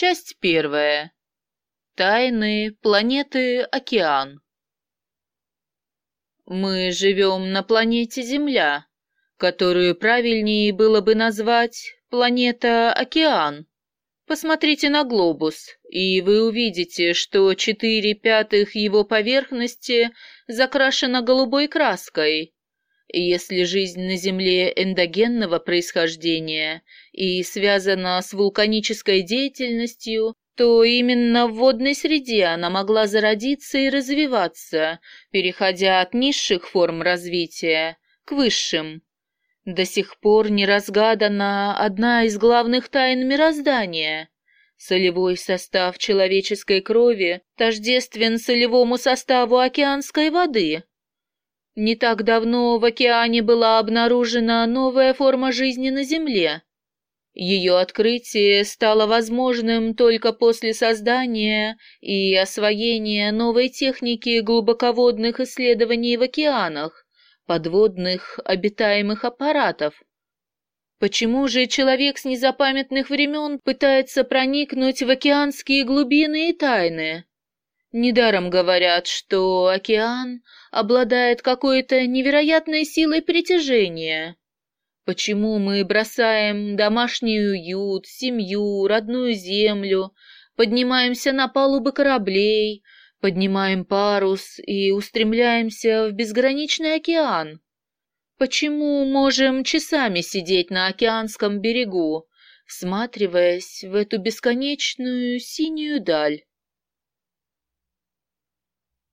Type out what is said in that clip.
Часть первая. Тайны планеты Океан. Мы живем на планете Земля, которую правильнее было бы назвать планета Океан. Посмотрите на глобус, и вы увидите, что четыре пятых его поверхности закрашено голубой краской. Если жизнь на Земле эндогенного происхождения и связана с вулканической деятельностью, то именно в водной среде она могла зародиться и развиваться, переходя от низших форм развития к высшим. До сих пор не разгадана одна из главных тайн мироздания. Солевой состав человеческой крови тождествен солевому составу океанской воды. Не так давно в океане была обнаружена новая форма жизни на Земле. Ее открытие стало возможным только после создания и освоения новой техники глубоководных исследований в океанах, подводных обитаемых аппаратов. Почему же человек с незапамятных времен пытается проникнуть в океанские глубины и тайны? Недаром говорят, что океан обладает какой-то невероятной силой притяжения. Почему мы бросаем домашний уют, семью, родную землю, поднимаемся на палубы кораблей, поднимаем парус и устремляемся в безграничный океан? Почему можем часами сидеть на океанском берегу, всматриваясь в эту бесконечную синюю даль?